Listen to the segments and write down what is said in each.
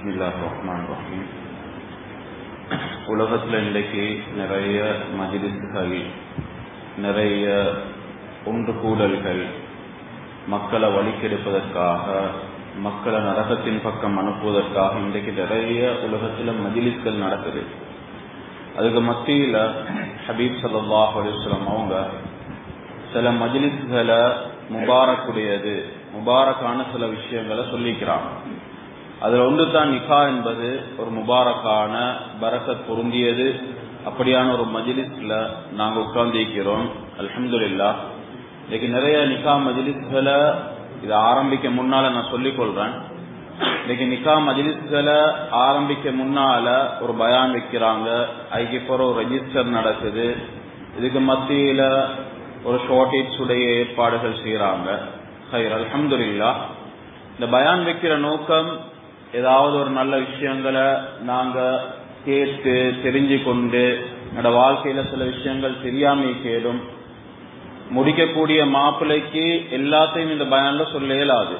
பிஸ்மில்லாஹ் ரஹ்மான் உலகத்தில் இன்றைக்கு நிறைய மஜிலிஸ்கள் நிறைய ஒன்று கூடல்கள் மக்களை வழிக்கெடுப்பதற்காக மக்களை நரகத்தின் பக்கம் அனுப்புவதற்காக இன்றைக்கு நிறைய உலகத்தில் மஜிலிஸ்கள் நடக்குது. அதுக்கு மத்தியில் ஹபீப் சல்லாஹ் அலிஸ்லாம் அவங்க சில மஜிலிஸ்களை முபாரக்குடையது முபாரக்கான சில விஷயங்களை சொல்லிக்கிறாங்க. அதுல ஒன்று தான் நிகா என்பது ஒரு முபாரக்கான பரக்கத் பொருந்தியது. அப்படியான ஒரு மஜிலிஸ்ல நாங்க உட்கார்ந்திருக்கிறோம். அலமதுல்லா இன்னைக்கு நிறைய நிகா மஜிலிஸ்களை இதை ஆரம்பிக்க முன்னால நான் சொல்லிக் கொள்றேன். இன்னைக்கு நிகா மஜிலிஸ்களை ஆரம்பிக்க முன்னால ஒரு பயான் வைக்கிறாங்க. அதுக்கு போற ஒரு ரெஜிஸ்டர் நடக்குது. இதுக்கு மத்தியில ஒரு ஷார்டேஜ் உடைய ஏற்பாடுகள் செய்யறாங்க ஹைர் அலமதுல்லா இந்த பயான் வைக்கிற நோக்கம் ஏதாவது ஒரு நல்ல விஷயங்களை நாங்க கேட்டு தெரிஞ்சு கொண்டு என்னோட வாழ்க்கையில சில விஷயங்கள் தெரியாம கேடும். முடிக்கக்கூடிய மாப்பிள்ளைக்கு எல்லாத்தையும் இந்த பயன்ல சொல்ல இயலாது.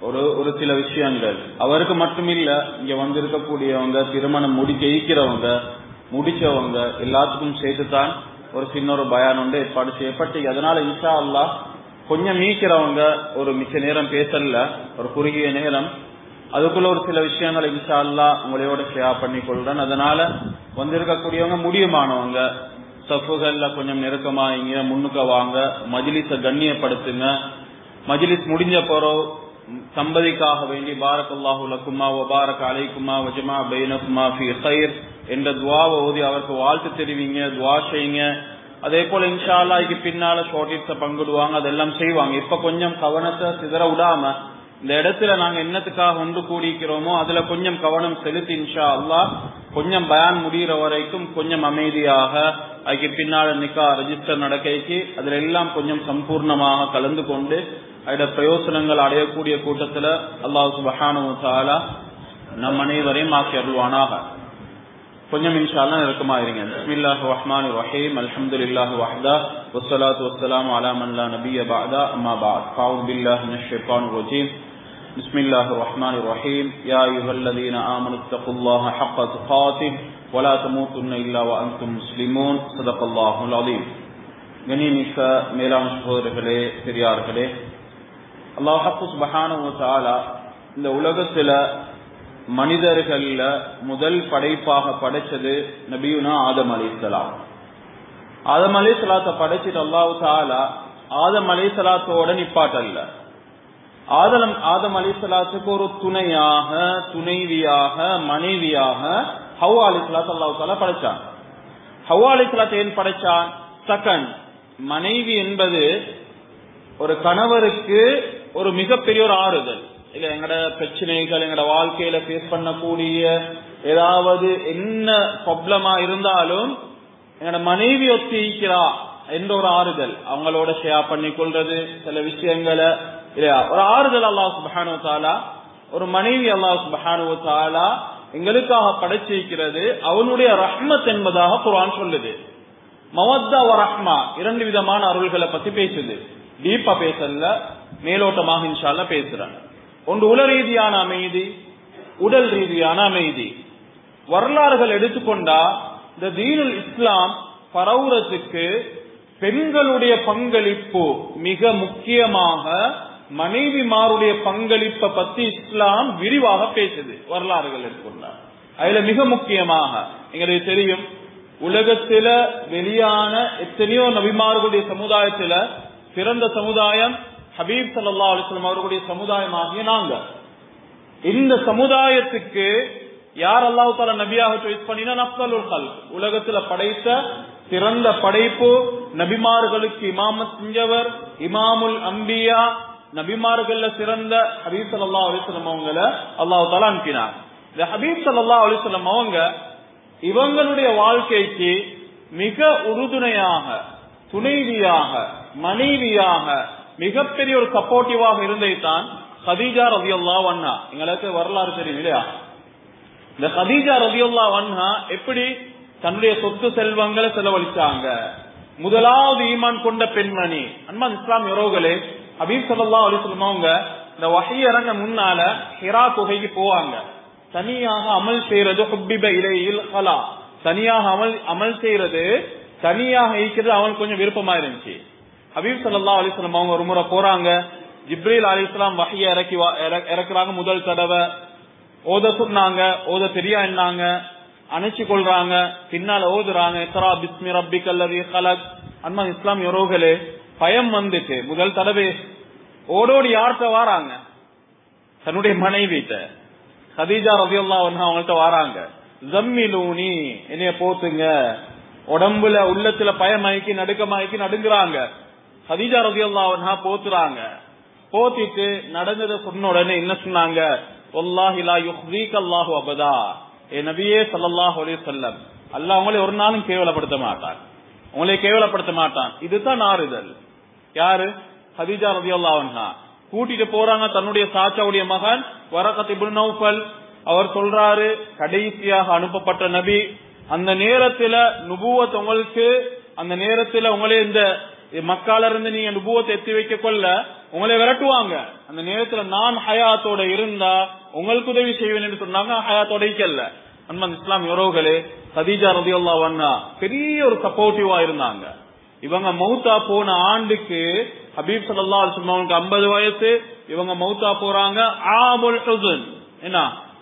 ஒரு ஒரு சில விஷயங்கள். அவருக்கு மட்டுமில்ல இங்க வந்திருக்கக்கூடியவங்க திருமணம் முடிக்க ஈக்கிறவங்க முடிச்சவங்க எல்லாத்துக்கும் சேர்த்துதான் ஒரு சின்ன ஒரு பயான் உண்டு ஏற்பாடு செய்யப்பட்டு அதனால இன்ஷா அல்லா கொஞ்சம் மீக்கிறவங்க ஒரு மிச்ச நேரம் பேசல ஒரு குறுகிய நேரம் அதுக்குள்ள ஒரு சில விஷயங்களை இன்ஷா அல்லா உங்களோட ஷேர் பண்ணி கொள்றேன் அதனால வந்திருக்கக்கூடியவங்க முடியுமானவங்க? சஃபுகள்ல கொஞ்சம் நெருக்கமாயிங்க முன்னுக்க வாங்க மஜிலிஸ கண்ணியப்படுத்துங்க. மஜிலிஸ் முடிஞ்ச போறோம் சம்பதிக்காக வேண்டி பாரக்கல்லாஹு லக்குமா வபாரக் அலைக்குமா வஜமா பைனக்குமா ஃபி ஹைர் என்ற துவாவை ஓதி அவருக்கு வாழ்த்து தெரிவிங்க துவா செய்யுங்க. அதே போல இன்ஷா அல்லாஹ்க்கு பின்னால ஷார்டேஜ்ஸ பங்கிடுவாங்க அதெல்லாம் செய்வாங்க. இப்ப கொஞ்சம் கவனத்தை சிதற விடாம இந்த இடத்துல நாங்க என்னத்துக்காக ஒன்று கூடிக்கிறோமோ அதுல கொஞ்சம் கவனம் செலுத்தி இன்ஷா அல்லாஹ் கொஞ்சம் பயான் முடிகிற வரைக்கும் கொஞ்சம் அமைதியாக அதுக்கு பின்னால நிக்கா ரெஜிஸ்டர் நடக்கைக்கு அதுல எல்லாம் கொஞ்சம் சம்பூர்ணமாக கலந்து கொண்டு அதோட பிரயோசனங்கள் அடையக்கூடிய கூட்டத்துல அல்லாஹ் சுபஹானு நம் அனைவரையும் ஆக்கி அருள்வானாக. கொஞ்சம் இன்ஷால்லாம் நெருக்கமா இருங்க. பிஸ்மில்லாஹ் ரஹ்மான் ரஹீம். அல்ஹம்துலில்லாஹ் வஹ்தா. வஸ்ஸலாத்து வஸ்ஸலாமு அலா மன் லா நபிய பஅதா. அம்மா பஅத். ஃபஅஊது பில்லாஹ் மினஷ் ஷைத்தானிர் ரஜீம். بسم الله الرحمن الرحيم يا أيها الذين آمنوا اتقوا الله حق تقاته ولا تموتن إلا وأنتم مسلمون صدق الله العظيم கணிமிக்க மேலாண் சகோதரர்களே பெரியார்களே அல்லாஹப்பு சுபஹானு தாலா இந்த உலகத்துல மனிதர்கள்ல முதல் படைப்பாக படைச்சது நபியுனா ஆதம் அலிசலாம் ஆதம் அலிசலாத்தை படைச்சிட்டு அல்லாஹு தாலா ஆதம் அலிசலாத்தோட நிப்பாட்டல்ல ஆதலம் ஆதம் அலிசலாத்துக்கு ஒரு துணையாக துணைவியாக மனைவியாக ஹவா அலிசலாத் அல்லாஹ் தாலா படைச்சான். ஹவா அலிசலாத் ஏன் படைச்சான்? செகண்ட் மனைவி என்பது ஒரு கணவருக்கு ஒரு மிகப்பெரிய ஒரு ஆறுதல். இல்ல எங்கட பிரச்சனைகள் எங்கட வாழ்க்கையில ஃபேஸ் பண்ணக்கூடிய ஏதாவது என்ன ப்ராப்ளமா இருந்தாலும் எங்கட மனைவி ஒத்திக்கிறா என்ற ஒரு ஆறுதல். அவங்களோட ஷேர் பண்ணி கொள்றது சில விஷயங்களை இல்லையா? ஒரு ஆறுதல் அல்லாஹ் சுபஹானு தாலா ஒரு மனைவி அல்லாஹ் சுபஹானு தாலா எங்களுக்காக படைச்சிருக்கிறது அவனுடைய ரஹ்மத் என்பதாக குரான் சொல்லுது. மவத்தா ரஹ்மா இரண்டு விதமான அருள்களை பத்தி பேசுது. டீப்பா பேசல மேலோட்டமாக இன்ஷால்ல பேசுறேன். ஒன்று உல ரீதியான அமைதி உடல் ரீதியான அமைதி. வரலாறுகள் எடுத்துக்கொண்டா இந்த தீனுல் இஸ்லாம் பரவுறதுக்கு பெண்களுடைய பங்களிப்பு மிக முக்கியமாக மனைவிமாருடைய பங்களிப்பை பத்தி இஸ்லாம் விரிவாக பேசுது. வரலாறுகள் எடுத்துக்கொண்டார் அதுல மிக முக்கியமாக எங்களுக்கு தெரியும் உலகத்தில வெளியான எத்தனையோ நபிமார்களுடைய சமுதாயத்தில சிறந்த சமுதாயம் ஹபீப் சல்லா அலிஸ்லாம் அவர்களுடைய சமுதாயம் ஆகிய நாங்க இந்த சமுதாயத்துக்கு யார் அல்லாஹு தால நபியாக சாய்ஸ் பண்ணினா? நப்தலுல் கல் உலகத்துல படைத்த சிறந்த படைப்பு நபிமார்களுக்கு இமாம செஞ்சவர் இமாமுல் அம்பியா நபிமார்கள்ல சிறந்த ஹபீப் சல்லா அலிஸ்லம் அவங்கள அல்லாஹு தாலா அனுப்பினார். இந்த ஹபீப் சல்லா அலிஸ்லம் அவங்க இவங்களுடைய வாழ்க்கைக்கு மிக உறுதுணையாக துணைவியாக மனைவியாக மிகப்பெரிய ஒரு சப்போர்ட்டிவாக இருந்ததைத்தான் ஹதீஜா ரவியுல்லா வண்ணா எங்களுக்கு வரலாறு தெரியும் இல்லையா? இந்த ஹதீஜா ரவியுல்லா வண்ணா எப்படி தன்னுடைய சொத்து செல்வங்களை செலவழிச்சாங்க. முதலாவது ஈமான் கொண்ட பெண்மணி. அன்பான் இஸ்லாம் உறவுகளே ஹபீப் சல்லா அலி அவங்க இந்த வகை இறங்க முன்னால ஹிரா குகைக்கு போவாங்க. தனியாக அமல் செய்யறது ஹுப்பிப இலையில் ஹலா. தனியாக அமல் அமல் செய்யறது தனியாக இருக்கிறது அவனுக்கு கொஞ்சம் விருப்பமா இருந்துச்சு. ஹபீப் சல்லா அலி சொல்லம் அவங்க ஒரு முறை போறாங்க. ஜிப்ரீல் இஸ்லாம் வகையை இறக்கி வா- இற- இறக்குறாங்க முதல் தடவை. ஓத சொன்னாங்க ஓத தெரியா என்னாங்க அணைச்சு கொள்றாங்க. பின்னால ஓதுறாங்க. இக்ரா பிஸ்மி ரப்பிக்கல் அன்மா இஸ்லாம் யோரோகளே பயம் வந்துட்டு முதல் தடவை ஓடோடி யார்கிட்ட வாராங்க? தன்னுடைய மனைவிட்ட. ஹதீஜா ரபியுல்லா அவங்கள்ட்ட வாராங்க. ஜம்மிலூனி என்னைய போத்துங்க. உடம்புல உள்ளத்துல பயமாக்கி நடுக்கமாக்கி நடுங்குறாங்க. ஹதீஜா ரபியுல்லா போத்துறாங்க. போத்திட்டு நடந்ததை சொன்ன உடனே என்ன சொன்னாங்க? அல்லாஹு அபதா. ஏ நபியே சல்லாஹ் அலி சொல்லம் அல்ல அவங்களே ஒரு நாளும் கேவலப்படுத்த மாட்டான். உங்களை கேவலப்படுத்த மாட்டான். இதுதான் ஆறுதல் யாரு? ஹதீஜா ரலியல்லாஹு அன்ஹா. கூட்டிட்டு போறாங்க தன்னுடைய சாச்சாவுடைய மகன் வரகத் இப்னு நௌஃபல். அவர் சொல்றாரு கடைசியாக அனுப்பப்பட்ட நபி அந்த நேரத்துல நுபுவத் உங்களுக்கு அந்த நேரத்துல உங்களே இந்த மக்கால இருந்து நீங்க நுபுவத்தை எத்தி வைக்க கொள்ள உங்களை விரட்டுவாங்க. அந்த நேரத்துல நான் ஹயாத்தோட இருந்தா உங்களுக்கு உதவி செய்வேன் என்று சொன்னாங்க ஹயாத்தோட இருக்கல்ல அன்பன் இஸ்லாம் உறவுகளே சதீஜா ரதியுல்லா வண்ணா பெரிய ஒரு சப்போர்ட்டிவா இருந்தாங்க. இவங்க மௌத்தா போன ஆண்டுக்கு ஹபீப் சல்லா அலைஹி ஐம்பது அவங்களுக்கு 50 வயசு இவங்க மௌத்தா போறாங்க ஆமுல் என்ன?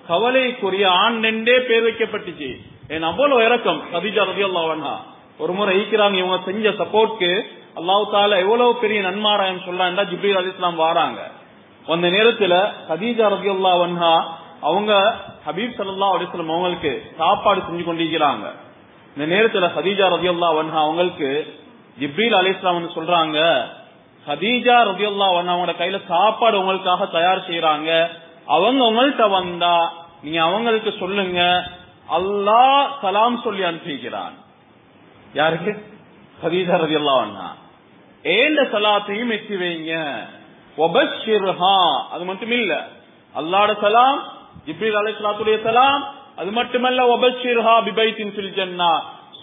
கவலைக்குரிய ஆண்டெண்டே பேர் வைக்கப்பட்டுச்சு. ஏன் அவ்வளவு இறக்கம்? ஹதீஜா ரதி அல்லா ஒரு முறை ஈக்கிறாங்க இவங்க செஞ்ச சப்போர்ட்க்கு அல்லாஹ் தால எவ்வளவு பெரிய நன்மாராயம் சொல்றாங்க ஜிப்ரீல் அலிஸ்லாம் வாராங்க. அந்த நேரத்துல ஹதீஜா அல்லா வன்ஹா அவங்க ஹபீப் சல்லா அலைஹி அவங்களுக்கு சாப்பாடு செஞ்சு கொண்டிருக்கிறாங்க. இந்த நேரத்துல ஹதீஜா ரபி அல்லா வன்ஹா அவங்களுக்கு ஜிப்ரீல் அலிஸ்லாம் சொல்றாங்க ஹதீஜா ரபியுல்லா அன்ஹா அவங்களோட கையில சாப்பாடு உங்களுக்காக தயார் செய்யறாங்க அவங்க உங்கள்கிட்ட வந்தா நீங்க அவங்களுக்கு சொல்லுங்க. அல்லாஹ் சலாம் சொல்லி அனுப்பிக்கிறான். யாருக்கு? ஹதீஜா ரபியுல்லா அண்ணா ஏந்த சலாத்தையும் எத்தி வைங்க. அது மட்டும் இல்ல அல்லாட சலாம் ஜிப்ரீல் அலிஸ்லாத்துடைய சலாம் அது மட்டுமல்ல ஒபஷிர்ஹா பிபைத்தின் ஃபில்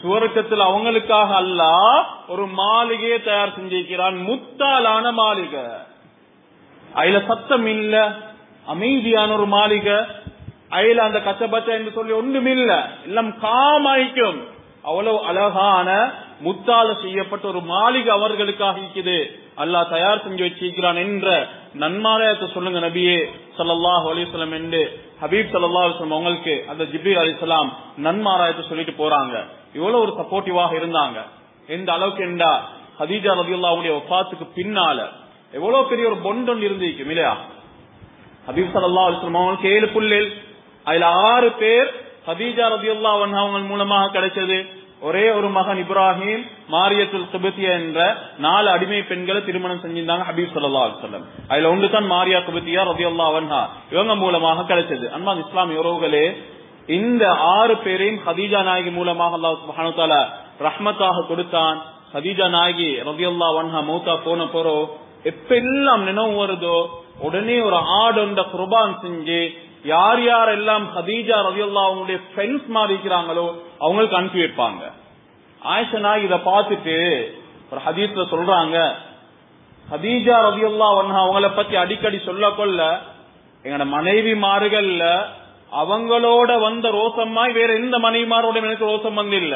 சுவர்க்கத்தில் அவங்களுக்காக அல்லாஹ் ஒரு மாளிகையை தயார் செஞ்சிருக்கிறான். முத்தாலான மாளிகை. அதுல சத்தம் இல்ல. அமைதியான ஒரு மாளிகை. அதுல அந்த கச்சபச்ச என்று சொல்லி ஒன்றும் இல்ல. எல்லாம் காமாய்க்கும். அவ்வளவு அழகான முத்தால செய்யப்பட்ட ஒரு மாளிகை அவர்களுக்காக இருக்குது. அல்லாஹ் தயார் செஞ்சு வச்சிருக்கிறான் என்ற நன்மாலயத்தை சொல்லுங்க நபியே. சல்லாஹ் அலிஸ்லாம் என்று. ஹபீப் சல்லாஹ் அவங்களுக்கு அந்த ஜிப்ரீல் அலிஸ்லாம் நன்மாராயத்தை சொல்லிட்டு போறாங்க. இவ்வளவு ஒரு சப்போர்ட்டிவாக இருந்தாங்க. எந்த அளவுக்கு என்றா ஹதீஜா ரலியல்லாஹுடைய ஒப்பாத்துக்கு பின்னால எவ்வளவு பெரிய ஒரு பொண்டொன் இருந்திருக்கும் இல்லையா? ஹபீப் சல்லா அலைஹி ஏழு புள்ளில் அதுல ஆறு பேர் ஹதீஜா ரலியல்லாஹு அவன் அவங்க மூலமாக கிடைச்சது. ஒரே ஒரு மகன் இப்ராஹிம் மாரியத்துல் குபத்தியா என்ற நாலு அடிமை பெண்களை திருமணம் செஞ்சிருந்தாங்க ஹபீப் சல்லா அலுவலம் அதுல ஒன்று தான் மாரியா குபத்தியா ரலியல்லாஹு அன்ஹா இவங்க மூலமாக கிடைச்சது. அன்பான் இஸ்லாமிய உறவுகளே இந்த ஆறு பேரையும் ஹதீஜா நாயகி மூலமாக அல்லாஹ் சுப்ஹானஹு ரஹ்மத்தாக கொடுத்தான். ஹதீஜா நாயகி ரவியுல்லாஹ் வன்ஹா மௌத்தா போன போறோ எப்ப எல்லாம் நினைவு வருதோ உடனே ஒரு ஆடொண்ட குர்பான் செஞ்சு யார் யாரெல்லாம் ஹதீஜா ரவியுல்லா அவங்களுடைய ஃப்ரெண்ட்ஸ் மாதிரி இருக்கிறாங்களோ அவங்களுக்கு அனுப்பி வைப்பாங்க. ஆயிஷனா இத பார்த்துட்டு ஒரு ஹதீஸ்ல சொல்றாங்க ஹதீஜா ரதியுல்லா அவங்கள பத்தி அடிக்கடி சொல்ல கொள்ள எங்கட மனைவி மாறுகள்ல அவங்களோட வந்த ரோசம்மாய் வேற எந்த மனைவிமாரோட எனக்கு ரோசம் வந்து இல்ல.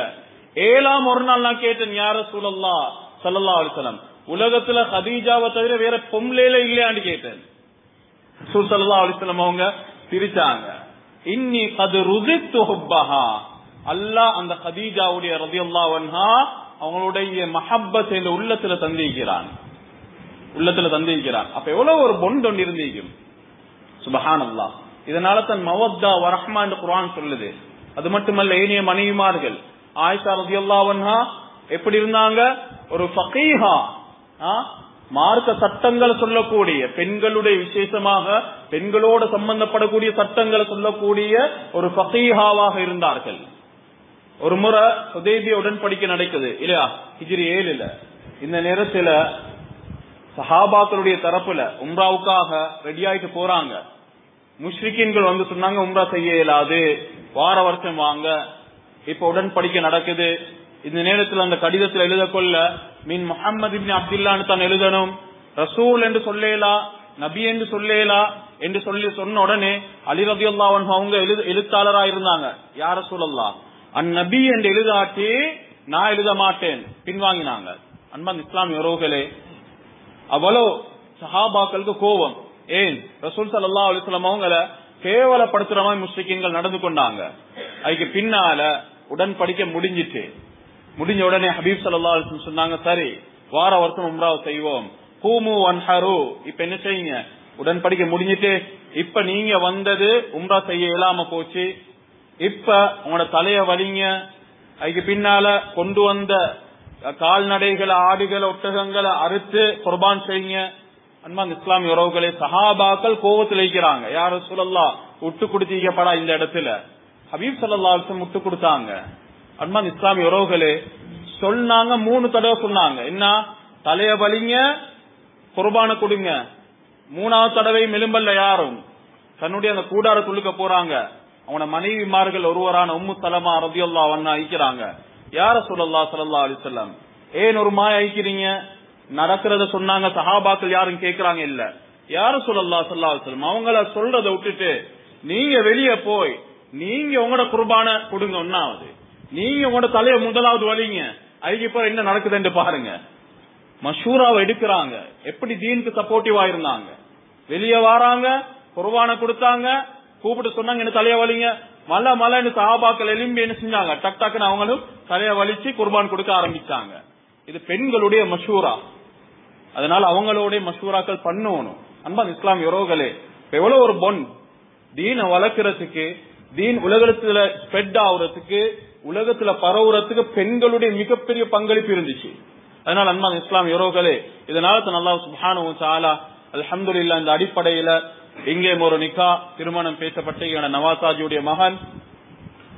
ஏழாம் ஒரு நாள் நான் கேட்டேன் யார சூழல்லா சல்லல்லா அலிசலம் உலகத்துல ஹதீஜாவை தவிர வேற பொம்பளையில இல்லையான்னு கேட்டேன். ரசூல் ஸல்லல்லாஹு அலைஹி அவங்க பிரிச்சாங்க இன்னி கது ருசித்து ஹுப்பஹா. அல்லாஹ் அந்த ஹதீஜாவுடைய ரலியல்லாஹு அன்ஹா அவங்களுடைய மஹப்பத்தை இந்த உள்ளத்துல தந்திருக்கிறான். உள்ளத்துல தந்திருக்கிறான். அப்ப எவ்வளவு ஒரு பொண்ட் ஒன்று இருந்திருக்கும் சுபஹானல்லாஹ். இதனால தன் மவத்தா வரஹ்மா என்று குரான் சொல்லுது. அது மட்டுமல்ல ஏனைய மனைவிமார்கள். ஆயிஷா ரலியல்லாஹு அல்லாவன்ஹா எப்படி இருந்தாங்க? ஒரு ஃபகீஹா ஆ? மார்க்க சட்டங்களை சொல்லக்கூடிய பெண்களுடைய விசேஷமாக பெண்களோடு சம்பந்தப்படக்கூடிய சட்டங்களை சொல்லக்கூடிய ஒரு ஃபகீஹாவாக இருந்தார்கள். ஒரு முறை சுதேபிய உடன்படிக்கை நடக்குது. இல்லையா? ஹிஜிரி ஏழுல. இந்த நேரத்துல சஹாபாக்களுடைய தரப்புல உம்ராவுக்காக ரெடி ஆயிட்டு போறாங்க. முஷ்ரிக்கீன்கள் வந்து சொன்னாங்க உம்ரா செய்ய இயலாது வார வருஷம் வாங்க. இப்ப உடன்படிக்கை நடக்குது. இந்த நேரத்தில் அந்த கடிதத்தில் எழுத கொள்ள மீன் முகமது இப்னி அப்துல்லான்னு தான் எழுதணும். ரசூல் என்று சொல்லேலா நபி என்று சொல்லேலா என்று சொல்லி சொன்ன உடனே அலி ரதியுல்லா அவங்க எழுது எழுத்தாளரா இருந்தாங்க. யார சொல்லலாம் அந்நபி என்று எழுதாட்டி நான் எழுத மாட்டேன். பின்வாங்கினாங்க. அன்பான் இஸ்லாமிய உறவுகளே அவ்வளோ சஹாபாக்களுக்கு கோபம். ஏன்? ரசூல் சல்லா அலிஸ்லாம் அவங்கள கேவலப்படுத்துற மாதிரி முஸ்லிக்கீன்கள் நடந்து கொண்டாங்க. அதுக்கு பின்னால உடன்படிக்க முடிஞ்சிட்டு முடிஞ்ச உடனே ஹபீப் சல்லா அலிஸ்லம் சொன்னாங்க சரி வார வருஷம் உம்ராவை செய்வோம். ஹூமு ஒன் ஹரு இப்ப என்ன செய்யுங்க? உடன்படிக்க முடிஞ்சிட்டு இப்ப நீங்க வந்தது உம்ரா செய்ய இயலாம போச்சு. இப்ப உங்களோட தலைய வலிங்க. அதுக்கு பின்னால கொண்டு வந்த கால்நடைகளை ஆடுகளை ஒட்டகங்களை அறுத்து குர்பான் செய்யுங்க. அன்பான் இஸ்லாமிய உறவுகளை சஹாபாக்கள் கோவத்தில் வைக்கிறாங்க யார சொல்லலாம் விட்டு கொடுத்தீங்கப்படா இந்த இடத்துல. ஹபீப் சல்லா விட்டு கொடுத்தாங்க. அன்பான் இஸ்லாமிய உறவுகளே சொன்னாங்க மூணு தடவை சொன்னாங்க. என்ன? தலைய வலிங்க குர்பான கொடுங்க. மூணாவது தடவை மெலும்பல்ல யாரும். தன்னுடைய அந்த கூடாரத்துள்ளுக்க போறாங்க. அவன மனைவிமார்கள் ஒருவரான உம்மு சலமா ரதியுல்லா வண்ணா ஐக்கிறாங்க யார சொல்லல்லா சல்லா அலிசல்லாம் ஏன் ஒரு மாய ஐக்கிறீங்க நடக்கிறத சொன்னாங்க சஹாபாக்கள் யாரும் கேக்குறாங்க இல்ல. யாரும் சொல்லல்லா சல்லா சொல்லும் அவங்கள சொல்றத விட்டுட்டு நீங்க வெளியே போய் நீங்க உங்களோட குர்பான கொடுங்க ஒன்னாவது நீங்க உங்களோட தலைய முதலாவது வலிங்க. அதுக்கு இப்ப என்ன நடக்குதுன்னு பாருங்க. மஷூராவை எடுக்கிறாங்க. எப்படி தீனுக்கு சப்போர்ட்டிவா இருந்தாங்க வெளியே வராங்க குர்பான கொடுத்தாங்க கூப்பிட்டு சொன்னாங்க என்ன தலைய வலிங்க? மலை மலைன்னு சாபாக்கள் எலும்பி என்ன செஞ்சாங்க? டக் டக்குன்னு அவங்களும் தலைய வலிச்சு குர்பான் கொடுக்க ஆரம்பிச்சாங்க. இது பெண்களுடைய மஷூரா. அதனால அவங்களோட மஷூராக்கள் பண்ணணும். அன்பான் இஸ்லாம் யோரோகளே எவ்வளவு ஒரு பொன்? தீனை வளர்க்கறதுக்கு தீன் உலகத்துல ஸ்ப்ரெட் ஆகுறதுக்கு உலகத்துல பரவுறதுக்கு பெண்களுடைய மிகப்பெரிய பங்களிப்பு இருந்துச்சு. அதனால அன்பான் இஸ்லாம் யோரோகளே இதனால நல்லா சுபானு சாலா அல்ஹம்துலில்லா இந்த அடிப்படையில இங்கே ஒரு நிக்கா திருமணம் பேசப்பட்ட நவாசாஜியுடைய மகன்.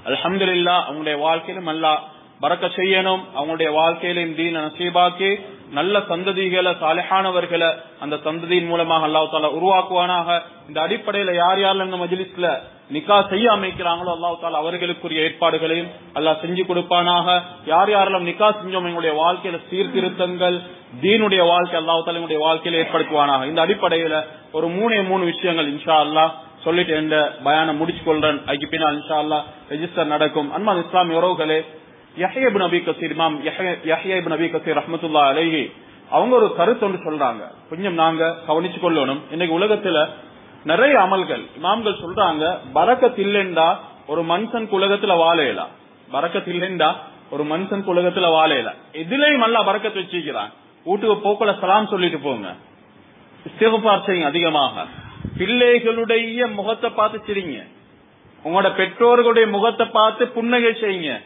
அல்ஹம்துலில்லா அவங்களுடைய வாழ்க்கையிலும் நல்லா பறக்க செய்யணும் அவங்களுடைய வாழ்க்கையிலும் தீன நசீபாக்கி நல்ல சந்ததிகளை சாலையானவர்களை அந்த சந்ததியின் மூலமாக அல்லாஹ் தாலா உருவாக்குவானாக. இந்த அடிப்படையில யார் யாரெல்லாம் இந்த மஜிலிஸ்ல நிக்கா செய்ய அமைக்கிறாங்களோ அல்லாஹ் தாலா அவர்களுக்குரிய ஏற்பாடுகளையும் அல்லாஹ் செஞ்சு கொடுப்பானாக. யார் யாரெல்லாம் நிக்கா செஞ்சோம் எங்களுடைய வாழ்க்கையில சீர்திருத்தங்கள் தீனுடைய வாழ்க்கை அல்லாஹ் தாலா எங்களுடைய வாழ்க்கையில ஏற்படுத்துவானாக. இந்த அடிப்படையில ஒரு மூணே மூணு விஷயங்கள் இன்ஷா அல்லாஹ் சொல்லிட்டு எந்த பயானம் முடிச்சு கொள்றேன் அதுக்கு பின்னால் இன்ஷா அல்லாஹ் ரெஜிஸ்டர் நடக்கும். அன்பான் இஸ்லாமிய உறவுகளே யஹ்யப் நபி கசீர் இமாம் யஹ்யப் நபி கசீர் ரஹமத்துல்லா அலேஹி அவங்க ஒரு கருத்து ஒன்று சொல்றாங்க. கொஞ்சம் நாங்க கவனிச்சு கொள்ளணும். இன்னைக்கு உலகத்துல நிறைய அமல்கள். இமாம்கள் சொல்றாங்க பறக்கத் இல்லைண்டா ஒரு மனுஷன் உலகத்துல வாழையலாம் பறக்கத் இல்லைண்டா ஒரு மனுஷன் உலகத்துல வாழையலாம் எதுலயும் நல்லா பரக்கத் வச்சுக்கிறான் வீட்டுக்கு போக்குல சலாம் சொல்லிட்டு போங்க. இஸ்திகபார் செய்யுங்க அதிகமாக. பிள்ளைகளுடைய முகத்தை பார்த்து சிரிங்க. உங்களோட பெற்றோர்களுடைய முகத்தை பார்த்து புன்னகை செய்யுங்க.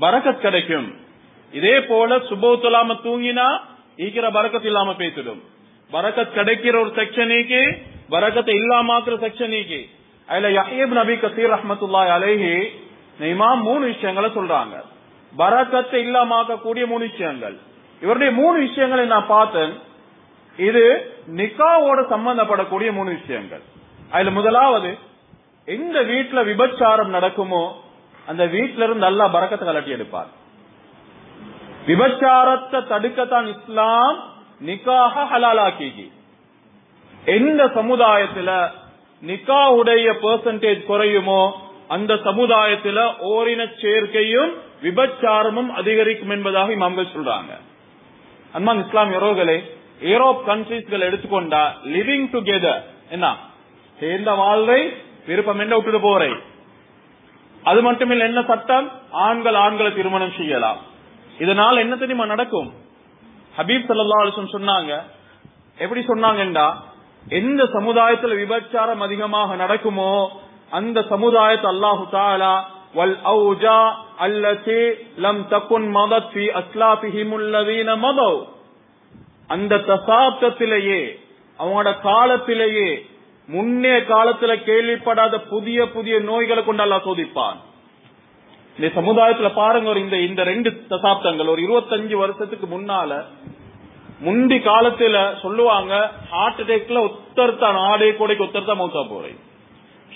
பரக்கத் கிடைக்கும். இதே போல சுபோத்துலாம தூங்கினா ஈக்கிற பரக்கத் இல்லாம பேசிடும். பரக்கத் கிடைக்கிற ஒரு செக்ஷனிக்கு பரக்கத்தை இல்லாமாக்குற செக்ஷனிக்கு அதுல யஹீப் நபி கசீர் ரஹமத்துல்லாய் அலேஹி நெய்மா மூணு விஷயங்களை சொல்றாங்க. பரக்கத்தை இல்லாமக்கூடிய மூணு விஷயங்கள். இவருடைய மூணு விஷயங்களை நான் பார்த்தேன். இது நிக்காவோட சம்பந்தப்படக்கூடிய மூணு விஷயங்கள். அதுல முதலாவது எந்த வீட்டுல விபச்சாரம் நடக்குமோ அந்த வீட்டில இருந்து நல்லா பறக்கத்தை கலட்டி எடுப்பார். விபச்சாரத்தை தடுக்கத்தான் இஸ்லாம் நிக்காக ஹலாலாக்கி எந்த சமுதாயத்துல நிக்காவுடைய பெர்சன்டேஜ் குறையுமோ அந்த சமுதாயத்துல ஓரின சேர்க்கையும் விபச்சாரமும் அதிகரிக்கும் என்பதாக இமாம்கள் சொல்றாங்க. அன்பான் இஸ்லாம் யோரோகளே யூரோப் கண்ட்ரீஸ்கள் எடுத்துக்கொண்டா லிவிங் டுகெதர் என்ன? சேர்ந்த வாழ்வை விருப்பம் என்ன விட்டுட்டு போறே அது மட்டுமில்ல என்ன சட்டம்? ஆண்கள் ஆண்களை திருமணம் செய்யலாம். இதனால் என்ன தெரியுமா நடக்கும்? ஹபீப் சல்லா அலிசன் சொன்னாங்க. எப்படி சொன்னாங்கண்டா எந்த சமுதாயத்துல விபச்சாரம் அதிகமாக நடக்குமோ அந்த சமுதாயத்தை அல்லாஹு தாலா வல் அவுஜா அல்லதி லம் தகுன் மதத் ஃபி அஸ்லாபிஹிம் அல்லதீன மதவ். அந்த தசாப்தத்திலேயே அவங்களோட காலத்திலேயே முன்னே காலத்துல கேள்விப்படாத புதிய புதிய நோய்களை கொண்டு அல்லா சோதிப்பான். இந்த சமுதாயத்துல பாருங்க ஒரு இந்த இந்த ரெண்டு தசாப்தங்கள் ஒரு இருபத்தஞ்சு வருஷத்துக்கு முன்னால முந்தி காலத்துல சொல்லுவாங்க ஹார்ட் அட்டாக்ல ஒத்தர்த்தான் ஆடை கோடைக்கு ஒத்தர்த்தான் மௌத்தா போறேன்.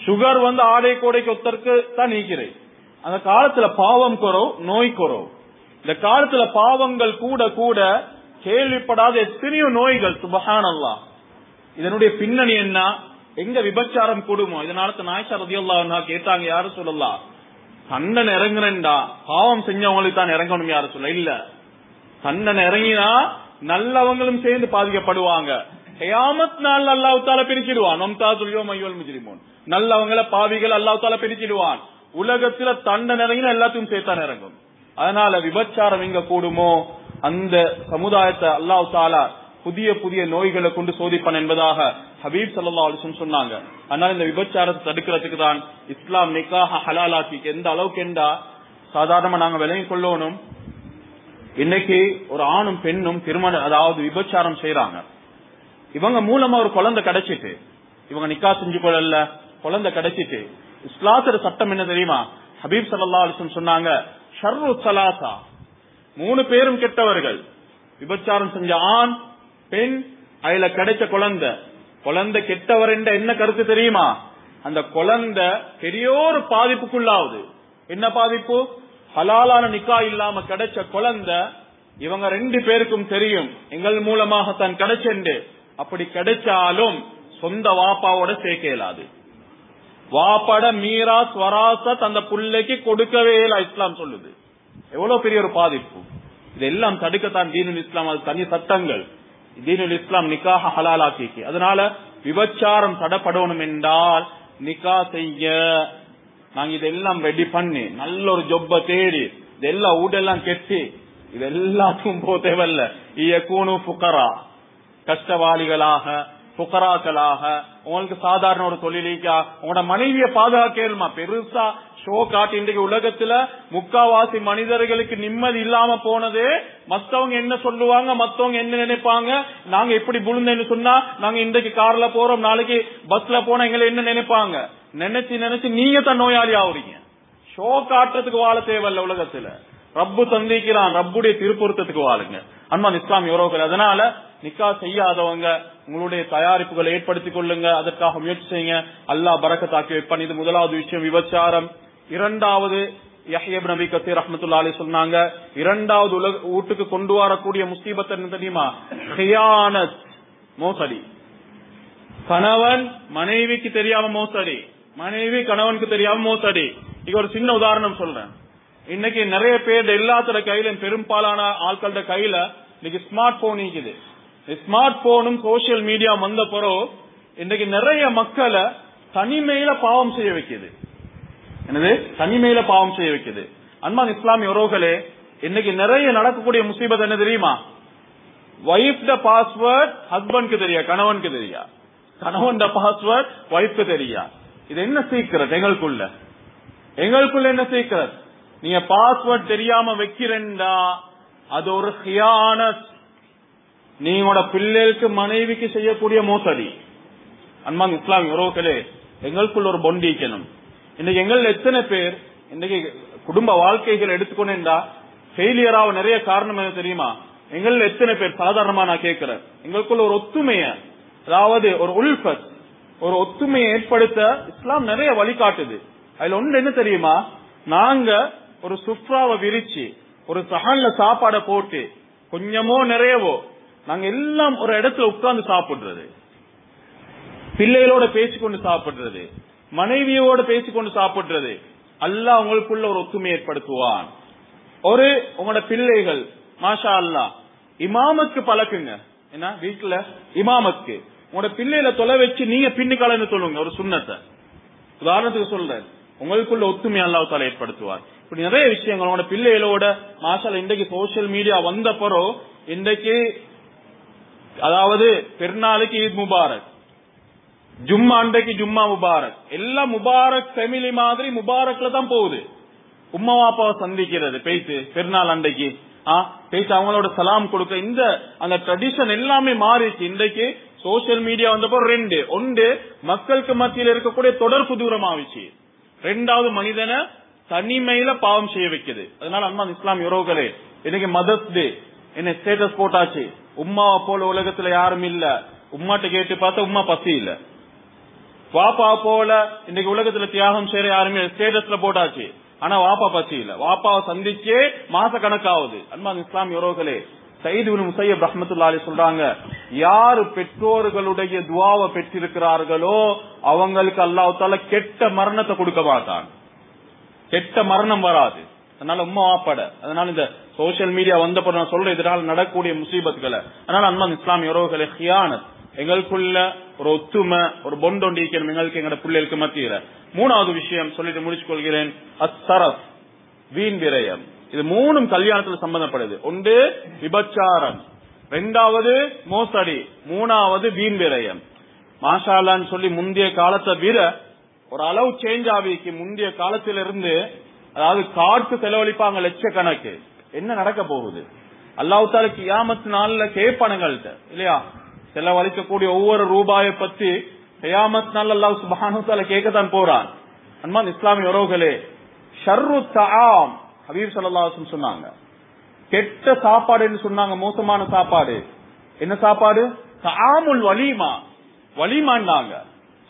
சுகர் வந்து ஆடை கோடைக்கு ஒத்தருக்கு தான் நீக்கிறேன். அந்த காலத்துல பாவம் குறவு நோய் குறவு. இந்த காலத்துல பாவங்கள் கூட கூட கேள்விப்படாத எத்தனையோ நோய்கள் சுபஹானல்லா இதனுடைய பின்னணி என்ன? எங்க விபச்சாரம் கூடுமோ? இதனால தான் ஆயிஷா கேட்டாங்க யாரு சொல்லலாம் தண்டனை இறங்குறேன்டா. பாவம் செஞ்சவங்களுக்கு தான் இறங்கணும் யாரு சொல்ல இல்ல. தண்டனை இறங்கினா நல்லவங்களும் சேர்ந்து பாதிக்கப்படுவாங்க. ஹயாமத் நாள் அல்லாஹ் தால பிரிச்சிடுவான். நம்தா துல்யோ மையோல் முஜ்ரிமோன். நல்லவங்கள பாவிகள் அல்லாஹ் தால பிரிச்சிடுவான். உலகத்துல தண்டனை இறங்கினா எல்லாத்தையும் சேர்த்தான் இறங்கும். அதனால விபச்சாரம் எங்க கூடுமோ? அந்த சமுதாயத்தை அல்லாஹ் தாலா புதிய புதிய நோய்களை கொண்டு சோதிப்பான் என்பதாக ஹபீப் சல்லா அலிசன் சொன்னாங்க அதனால இந்த விபச்சாரத்தை தடுக்கிறதுக்கு தான் இஸ்லாம் நிக்காக ஹலாலாக்கி எந்த அளவுக்கு என்றா சாதாரணமா நாங்க விலகி கொள்ளணும்? இன்னைக்கு ஒரு ஆணும் பெண்ணும் திருமணம் அதாவது விபச்சாரம் செய்யறாங்க இவங்க மூலமா ஒரு குழந்தை கிடைச்சிட்டு இவங்க நிக்கா செஞ்சு கொள்ளல குழந்தை கிடைச்சிட்டு இஸ்லாத்தோட சட்டம் என்ன தெரியுமா? ஹபீப் சல்லா அலிசன் சொன்னாங்க ஷர்ரு சலாசா மூணு பேரும் கெட்டவர்கள். விபச்சாரம் செஞ்ச ஆண் பெண் அதுல கிடைச்ச குழந்தை. குழந்தை கெட்டவர் என்ற என்ன கருத்து தெரியுமா? அந்த குழந்தை பெரியோரு பாதிப்புக்குள்ளாவது என்ன பாதிப்பு? ஹலாலான நிக்கா இல்லாம கிடைச்ச குழந்தை இவங்க ரெண்டு பேருக்கும் தெரியும். எங்கள் மூலமாக தான் கிடைச்சென்று. அப்படி கிடைச்சாலும் சொந்த வாப்பாவோட சேர்க்க இயலாது. வாப்பட மீரா ஸ்வராசத் அந்த புள்ளைக்கு கொடுக்கவே இல்லை இஸ்லாம் சொல்லுது. எவ்வளவு பெரிய ஒரு பாதிப்பு. இதெல்லாம் தடுக்கத்தான் தீனு இஸ்லாம் அது தனி சட்டங்கள். தீனுல் இஸ்லாம் நிக்காக ஹலாலாக்கி அதனால விபச்சாரம் தடப்படணும் என்றால் நிக்கா செய்ய. நாங்க இதெல்லாம் ரெடி பண்ணி நல்ல ஒரு ஜொப்ப தேடி இதெல்லாம் ஊடெல்லாம் கெட்டி இதெல்லாத்துக்கும் போ தேவையில்ல. இயக்கூனு புக்கரா கஷ்டவாளிகளாக புக்கராக்களாக உங்களுக்கு சாதாரண ஒரு தொழிலிக்கா உங்களோட மனைவியை பாதுகாக்கலுமா பெருசா ஷோ காட்டி இன்றைக்கு உலகத்துல முக்காவாசி மனிதர்களுக்கு நிம்மதி இல்லாம போனது மத்தவங்க என்ன சொல்லுவாங்க மத்தவங்க என்ன நினைப்பாங்க நாங்க இப்படி புழுந்தேன்னு சொன்னா நாங்க இன்றைக்கு கார்ல போறோம் நாளைக்கு பஸ்ல போனா எங்களை என்ன நினைப்பாங்க? நினைச்சு நினைச்சு நீங்க தான் நோயாளி ஆகுறீங்க ஷோ காட்டுறதுக்கு வாழ தேவையில்ல உலகத்துல. ரப்பு சந்திக்கிறான் ரப்புடைய திருப்பொருத்தத்துக்கு வாழுங்க. அன்பான் இஸ்லாம் யோரோக்கள் அதனால நிக்கா செய்யாதவங்க உங்களுடைய தயாரிப்புகளை ஏற்படுத்திக் கொள்ளுங்க அதற்காக முயற்சி செய்யுங்க. அல்லாஹ் பரக்கத்தாக்கி வைப்பான். இது முதலாவது விஷயம் விபச்சாரம். இரண்டாவது யஹ்யப் நபி கசீர் ரஹமத்துல்லா அலி சொன்னாங்க. இரண்டாவது உலக வீட்டுக்கு கொண்டு வரக்கூடிய முசீபத் என்ன தெரியுமா? ஹியானத் மோசடி. கணவன் மனைவிக்கு தெரியாம மோசடி. மனைவி கணவனுக்கு தெரியாம மோசடி. இங்க ஒரு சின்ன உதாரணம் சொல்றேன். இன்னைக்கு நிறைய பேர் எல்லாத்தோட கையில பெரும்பாலான ஆட்களோட கையில இன்னைக்கு ஸ்மார்ட் போன் இருக்குது ஸ்மார்ட் போனும் சோசியல் மீடியா வந்த பிறகு இன்னைக்கு நிறைய மக்களை தனிமையில பாவம் செய்ய வைக்குது. என்னது? தனிமையில பாவம் செய்ய வைக்குது. அன்பான் இஸ்லாமிய உறவுகளே இன்னைக்கு நிறைய நடக்கக்கூடிய முசீபத் என்ன தெரியுமா? ஒய்ஃப்ட பாஸ்வேர்ட் ஹஸ்பண்ட்க்கு தெரியா? கணவனுக்கு தெரியா? கணவன் பாஸ்வேர்ட் வைஃப்க்கு தெரியா? இது என்ன சீக்கிரம் எங்களுக்குள்ள? எங்களுக்குள்ள என்ன சீக்கிரம் நீங்க பாஸ்வேர்ட் தெரியாம வைக்கிறேன்டா. அது ஒரு ஹியான நீங்களோட பிள்ளைகளுக்கு மனைவிக்கு செய்யக்கூடிய மோசடி. அன்பாங்க இஸ்லாமிய உறவுகளே எங்களுக்குள்ள ஒரு பொண்டிக்கணும் இன்னைக்கு எங்கள் எத்தனை பேர் இன்னைக்கு குடும்ப வாழ்க்கைகள் எடுத்துக்கொண்டா ஃபெயிலியராக நிறைய காரணம் என்ன தெரியுமா? எங்கள் எத்தனை பேர் சாதாரணமா நான் கேட்கிறேன். எங்களுக்குள்ள ஒரு ஒத்துமைய அதாவது ஒரு உல்ஃபத் ஒரு ஒத்துமையை ஏற்படுத்த இஸ்லாம் நிறைய வழிகாட்டுது. அதுல ஒன்று என்ன தெரியுமா? நாங்க ஒரு சுப்ராவை விரிச்சு ஒரு சஹன்ல சாப்பாடை போட்டு கொஞ்சமோ நிறையவோ நாங்க எல்லாம் ஒரு இடத்துல உட்கார்ந்து சாப்பிடுறது. பிள்ளைகளோட பேசிக்கொண்டு சாப்பிடுறது. மனைவியோட பேசிக்கொண்டு சாப்பிடுறது. அல்லாஹ் உங்களுக்குள்ள ஒரு ஒத்துமை ஏற்படுத்துவான். ஒரு உங்களோட பிள்ளைகள் மாஷா அல்லா இமாமத்துக்கு பழக்குங்க. என்ன? வீட்டுல இமாமத்துக்கு. உங்களோட பிள்ளையில தொலை வச்சு நீங்க பின்னுக்காலன்னு சொல்லுங்க ஒரு சுண்ணத்தை. உதாரணத்துக்கு சொல்றேன். உங்களுக்குள்ள ஒத்துமை அல்லாஹ் ஏற்படுத்துவார். இப்படி நிறைய விஷயங்கள் உங்களோட பிள்ளைகளோட மாஷால இன்றைக்கு சோசியல் மீடியா வந்த பிறகு இன்றைக்கு அதாவது பெருநாளுக்கு ஈத் முபாரக். ஜும்மா அன்றைக்கு ஜும்மா முபாரக். எல்லாம் முபாரக் ஃபெமிலி மாதிரி முபாரக்ல தான் போகுது. உம்மா பாப்பாவை சந்திக்கிறது. பேசு பெருநாள் அன்றைக்கு. ஆ பேசு அவங்களோட சலாம் கொடுக்க. இந்த அந்த ட்ரெடிஷன் எல்லாமே மாறிச்சு இன்றைக்கு சோசியல் மீடியா வந்தப்போ ரெண்டு. ஒன்று மக்களுக்கு மத்தியில் இருக்கக்கூடிய தொடர்பு தூரம் ஆவிச்சு ரெண்டாவது மனிதனை தனிமையில பாவம் செய்ய வைக்குது. அதனால அம்மா இஸ்லாம் உறவுகளே இன்னைக்கு மதர்ஸ் டே என்ன ஸ்டேட்டஸ் போட்டாச்சு? உம்மாவை போல உலகத்துல யாரும் இல்ல. உம்மாட்ட கேட்டு பார்த்தா உம்மா பசி இல்ல. வாப்பா போல இன்னைக்கு உலகத்துல தியாகம் செய்யற யாருமே ஸ்டேட்டஸ்ல போட்டாச்சு. ஆனா வாப்பா பசி இல்ல. வாப்பாவை சந்திச்சே மாச கணக்காவது அன்பான் இஸ்லாம் உறவுகளே சயீது இப்னு முசையப் ரஹ்மத்துல்லாஹி அலைஹி சொல்றாங்க யாரு பெற்றோர்களுடைய துவாவை பெற்றிருக்கிறார்களோ அவங்களுக்கு அல்லாஹ் கெட்ட மரணத்தை கொடுக்க மாட்டான். கெட்ட மரணம் வராது. அதனால உம்மா வாப்பட. அதனால இந்த சோசியல் மீடியா வந்தப்ப நான் சொல்றேன் இதனால் நடக்கக்கூடிய முசீபத்துகளை அதனால அன்பான் இஸ்லாம் உறவுகளை ஹியானத். எங்களுக்குள்ள ஒரு ஒத்துமை ஒரு பொண்டொண்டி இருக்கணும் எங்களுக்கு எங்களோட பிள்ளைகளுக்கு மத்தியில. மூணாவது விஷயம் சொல்லிட்டு முடிச்சு கொள்கிறேன் வீண் விரயம். இது மூணும் கல்யாணத்துல சம்பந்தப்படுது. ஒன்று விபச்சாரம். ரெண்டாவது மோசடி. மூணாவது வீண் விரயம். மாஷாலான்னு சொல்லி முந்தைய காலத்தை விட ஒரு அளவு சேஞ்ச் ஆகிக்கு முந்தைய காலத்திலிருந்து அதாவது காட்டு செலவழிப்பாங்க லட்சக்கணக்கு. என்ன நடக்க போகுது? அல்லாவுத்தாலுக்கு கியாமத்து நாள்ல கேட்பானுங்கள்ட்ட இல்லையா? செலவழிக்கக்கூடிய ஒவ்வொரு ரூபாயை பத்தி கியாமத் நாள் அல்லா சுபஹானு கேட்கத்தான் போறான். அன்மான் இஸ்லாமிய உறவுகளே ஷர்ரு தஆம் ஹபீப் ஸல்லல்லாஹு சொன்னாங்க. கெட்ட சாப்பாடுன்னு சொன்னாங்க மோசமான சாப்பாடு. என்ன சாப்பாடு? தாமுல் வலிமா. வலிமாண்டாங்க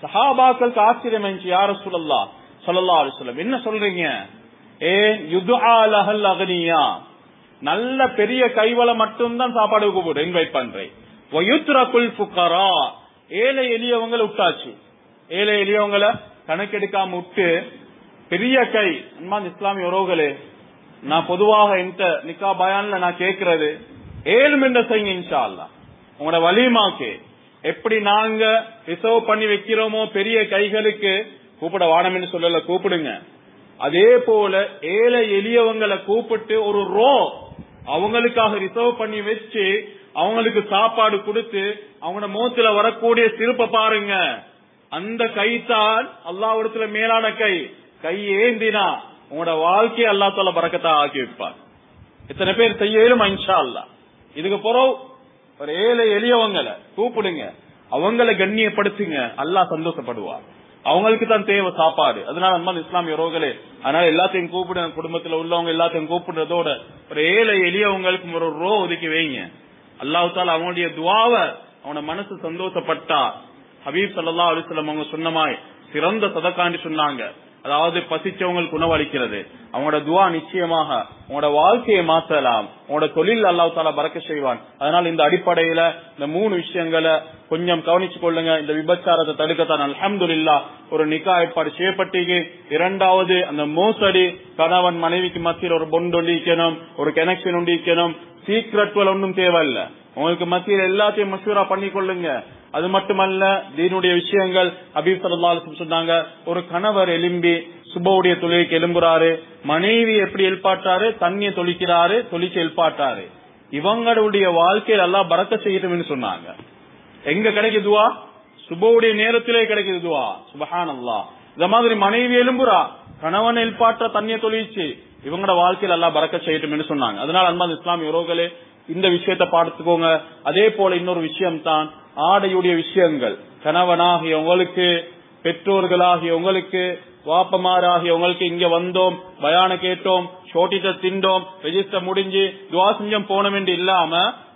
சஹாபாக்களுக்கு ஆச்சரியம் இருந்துச்சு யார சொல்லல்லா சொல்லல்லா சொல்லம் என்ன சொல்றீங்க? ஏன் யுது அகனியா. நல்ல பெரிய கைவள மட்டும்தான் சாப்பாடு கூப்பிடு இன்வைட் பண்றேன். ஏழை எளியவங்களை விட்டாச்சு ஏழை எளியவங்களை கணக்கெடுக்காம விட்டு பெரிய கை அன்பான் இஸ்லாமிய உறவுகளே நான் பொதுவாக இந்த நிக்கா பயான்ல நான் கேட்கறது ஏழு மின்ற செய்யுங்க இன்ஷா அல்லாஹ் உங்களோட வலிமாக்கு எப்படி நாங்க ரிசர்வ் பண்ணி வைக்கிறோமோ பெரிய கைகளுக்கு கூப்பிட வானம்னு சொல்லல கூப்பிடுங்க. அதே போல ஏழை எளியவங்களை கூப்பிட்டு ஒரு ரோ அவங்களுக்காக ரிசர்வ் பண்ணி வச்சு அவங்களுக்கு சாப்பாடு கொடுத்து அவங்களோட முகத்துல வரக்கூடிய சிறப்ப பாருங்க. அந்த கை தான் அல்லாவிடத்துல மேலான கை. கை ஏந்தினா உங்களோட வாழ்க்கையை அல்லா தால பறக்கத்தா ஆக்கி வைப்பார். இத்தனை பேர் செய்யலும் இன்ஷா அல்லா இதுக்கு பிறகு ஒரு ஏழை எளியவங்களை கூப்பிடுங்க. அவங்கள கண்ணியப்படுத்துங்க. அல்லா சந்தோஷப்படுவார். அவங்களுக்கு தான் தேவை சாப்பாடு. அதனால நம்ம இஸ்லாமிய ரோகளே அதனால எல்லாத்தையும் கூப்பிடுங்க. குடும்பத்துல உள்ளவங்க எல்லாத்தையும் கூப்பிடுறதோட ஒரு ஏழை எளியவங்களுக்கு ஒரு ரோ ஒதுக்கி வைங்க. அல்லாஹு தால அவனுடைய துவாவை அவன மனசு சந்தோஷப்பட்டா. ஹபீப் சல்லா அலிஸ்லாம் அவங்க சொன்னமாய் சிறந்த சதக்காண்டி சொன்னாங்க. அதாவது பசிச்சவங்களுக்கு உணவளிக்கிறது. அவங்களோட துவா நிச்சயமாக உங்களோட வாழ்க்கையை மாற்றலாம் உங்களோட தொழில் அல்லாஹ் தாலா பறக்க செய்வான். அதனால இந்த அடிப்படையில இந்த மூணு விஷயங்களை கொஞ்சம் கவனிச்சு கொள்ளுங்க. இந்த விபச்சாரத்தை தடுக்கத்தான். அல்ஹம்துலில்லா ஒரு நிக்கா ஏற்பாடு செய்யப்பட்டீங்க. இரண்டாவது அந்த மோசடி கணவன் மனைவிக்கு மத்தியில் ஒரு பொண்டு ஒண்டிக்கணும் ஒரு கனெக்ஷன் ஒண்டிக்கணும் சீக்ரெட்கள் ஒன்றும் தேவையில்ல. உங்களுக்கு மத்தியில் எல்லாத்தையும் மசூரா பண்ணி கொள்ளுங்க அது மட்டுமல்ல தீனுடைய விஷயங்கள் அபீப் சல்லா சொன்னாங்க ஒரு கணவர் எலும்பி சுபவுடைய தொழிலுக்கு எலும்புறாரு மனைவி எப்படி எழுப்பாட்டாரு தண்ணியை தொழிக்கிறாரு தொழிச்சு எழுப்பாட்டாரு. இவங்களுடைய வாழ்க்கையில் எல்லாம் பறக்க செய்யட்டும்னு சொன்னாங்க. எங்க கிடைக்குதுவா சுபவுடைய நேரத்திலே கிடைக்குதுவா சுபஹான் அல்லா இந்த மாதிரி மனைவி எலும்புறா கணவன் எழுப்பாற்ற தண்ணியை தொழிச்சு இவங்களோட வாழ்க்கையில் எல்லாம் பறக்க செய்யட்டும் சொன்னாங்க. அதனால அன்பான் இஸ்லாமிய உறவுகளே இந்த விஷயத்தை பார்த்துக்கோங்க. அதே போல இன்னொரு விஷயம் தான் ஆடையுடைய விஷயங்கள். கணவனாகிய உங்களுக்கு பெற்றோர்களாகிய உங்களுக்கு வாப்பமாராகிய உங்களுக்கு இங்க வந்தோம் பயான கேட்டோம் ஷோட்டிட்ட திண்டோம் ரெஜிஸ்டர் முடிஞ்சு துவா செஞ்சம் போனோம் என்று இல்லாம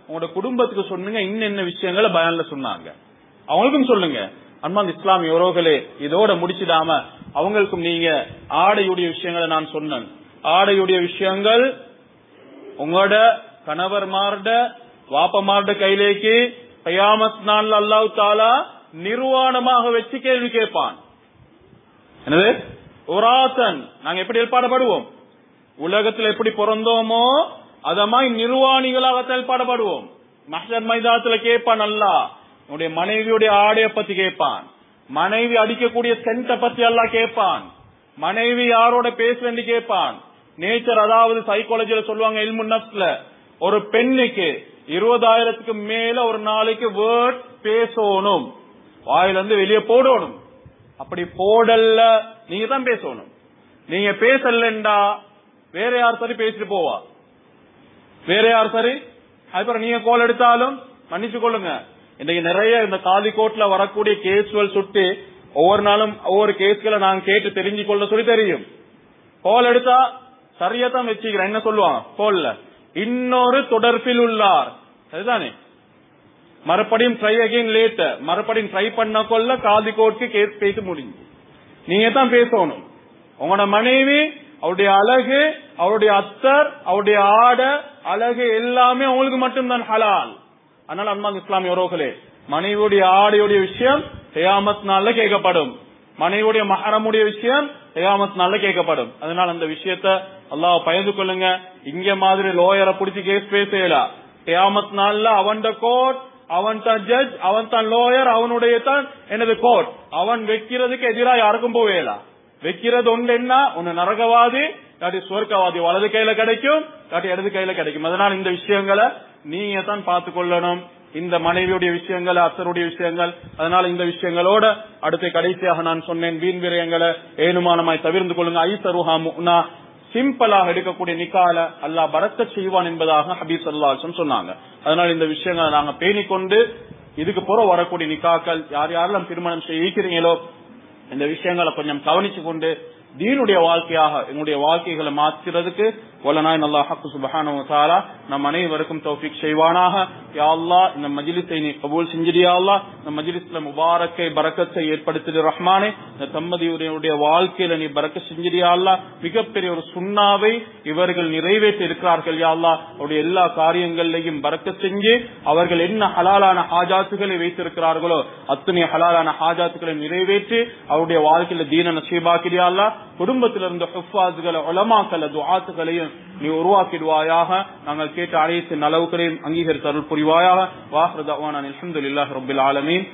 உங்களோட குடும்பத்துக்கு சொன்னீங்க இன்னென்ன விஷயங்களை பயான்ல சொன்னாங்க. அவங்களுக்கும் சொல்லுங்க. அன்பான் இஸ்லாமிய உறவுகளே இதோட முடிச்சிடாம அவங்களுக்கும் நீங்க ஆடையுடைய விஷயங்களை நான் சொன்னேன். ஆடையுடைய விஷயங்கள் உங்களோட கணவர்மார்ட வாப்பமார்ட கையிலேக்கு கயாமத் நாள் அல்லாஹ் தாலா நிர்வாணமாக வச்சு கேள்வி கேட்பான். எனவே ஒராசன் நாங்க எப்படி ஏற்பாடுபடுவோம் உலகத்தில் எப்படி பிறந்தோமோ அதமாய் நிர்வாணிகளாக செயல்பாடுபடுவோம் மஹர் மைதானத்துல கேட்பான் அல்லா உன்னுடைய மனைவியுடைய ஆடைய பத்தி கேட்பான். மனைவி அடிக்கக்கூடிய சென்ட பத்தி அல்லா கேட்பான். மனைவி யாரோட பேசுறேன்னு கேட்பான். நேச்சர் அதாவது சைக்காலஜில சொல்லுவாங்க இல்முன்னஸ்ல ஒரு பெண்ணுக்கு இருபதாயிரத்துக்கு மேல ஒரு நாளைக்கு வேர்ட் பேசணும். வாயிலிருந்து வெளியே போடணும். அப்படி போடல நீங்க தான் பேசணும். நீங்க பேசலண்டா வேற யார் சரி பேசிட்டு போவா? வேற யார் சரி? அதுக்கப்புறம் நீங்க கோல் எடுத்தாலும் மன்னிச்சு கொள்ளுங்க. இன்னைக்கு நிறைய இந்த காலிக்கோட்ல வரக்கூடிய கேஸ்கள் சுட்டு ஒவ்வொரு நாளும் ஒவ்வொரு கேஸ்களை நாங்க கேட்டு தெரிஞ்சு கொள்ள சொல்லி தெரியும். கோல் எடுத்தா சரியா தான் வச்சுக்கிறேன். என்ன சொல்லுவாங்க கோல்ல இன்னொரு தொடர்பில் உள்ளார். அதுதானே மறுபடியும் ட்ரை அகைன் லேட் மறுபடியும் ட்ரை பண்ண கொள்ள காதி கோர்ட்டு கேஸ் பேசி முடிஞ்சு நீங்க தான் பேசணும். உங்களோட மனைவி அவருடைய அழகு அவருடைய அத்தர் அவருடைய ஆட அழகு எல்லாமே அவங்களுக்கு மட்டும்தான் ஹலால். அதனால அம்மா இஸ்லாமிய உறவுகளே மனைவியுடைய ஆடையுடைய விஷயம் ஹியாமத் நாள்ல கேட்கப்படும். மனைவியுடைய மகரமுடைய விஷயம் ஹியாமத் நாள்ல கேட்கப்படும். அதனால அந்த விஷயத்த அல்லாஹ் பயந்து கொள்ளுங்க. இங்க மாதிரி லோயரை பிடிச்சி கேஸ் பேசலாம் ஹியாமத் நாள்ல அவன் கோர்ட் அவன் தான் ஜட்ஜ் அவன் தான் லோயர் அவனுடைய தான் எனது கோர்ட் அவன் வைக்கிறதுக்கு எதிராக யாருக்கும் போவேலா? வைக்கிறது ஒன்று என்ன? ஒன்னு நரகவாதி இல்லாட்டி சுவர்க்கவாதி வலது கையில கிடைக்கும் இல்லாட்டி இடது கையில கிடைக்கும். அதனால இந்த விஷயங்களை நீங்க தான் பார்த்து கொள்ளணும். இந்த மனைவியுடைய விஷயங்கள் அத்தருடைய விஷயங்கள் அதனால இந்த விஷயங்களோட அடுத்து கடைசியாக நான் சொன்னேன் வீண் விரயங்களை ஏனுமானமாய் தவிர்ந்து கொள்ளுங்க. ஐ சருஹா சிம்பிளாக எடுக்கக்கூடிய நிக்கால அல்லாஹ் பரக்க செய்வான் என்பதாக ஹபீஸ் அல்லாஹ் சொன்னாங்க. அதனால இந்த விஷயங்களை நாங்க பேணிக்கொண்டு இதுக்கு புற வரக்கூடிய நிக்காக்கள் யார் யாரெல்லாம் திருமணம் செய்யிருக்கிறீங்களோ இந்த விஷயங்களை கொஞ்சம் கவனிச்சு கொண்டு தீனுடைய வாழ்க்கையாக எங்களுடைய வாழ்க்கைகளை மாற்றுறதுக்கு வல்லநாய் நல்லா ஹக்கு சுபஹான தாலா நம் அனைவருக்கும் தௌஃபிக் செய்வானாக. யா அல்லாஹ் இந்த மஜ்லிஸை நீ கபூல் செஞ்சிடியா அல்லாஹ். இந்த மஜ்லிஸ்ல முபாரக்கை பரக்கத்தை ஏற்படுத்திடு ரஹ்மானே. இந்த தம்பதியுடைய வாழ்க்கையில நீ பரக்க செஞ்சிடியா அல்லாஹ். மிகப்பெரிய ஒரு சுண்ணாவை இவர்கள் நிறைவேற்றி இருக்கிறார்கள் யா அல்லாஹ். அவருடைய எல்லா காரியங்களையும் பறக்க செஞ்சு அவர்கள் என்ன ஹலாலான ஹாஜாத்துகளை வைத்திருக்கிறார்களோ அத்தனை ஹலாலான ஹாஜாத்துகளை நிறைவேற்றி அவருடைய வாழ்க்கையில தீன நசீபாக்கிறியா அல்லாஹ். குடும்பத்தில் இருந்த ஹுஃபாஸ்களை உலமாக்களை துஆத்துகளையும் நீ உருவாக்கிடுவாயாக. நாங்கள் கேட்ட அனைத்து நலவுகளையும் அங்கீகரித்து அருள் புரிவாயாக. வாஹ்ரதாவான அல்ஹம்துலில்லாஹி ரப்பில் ஆலமீன்.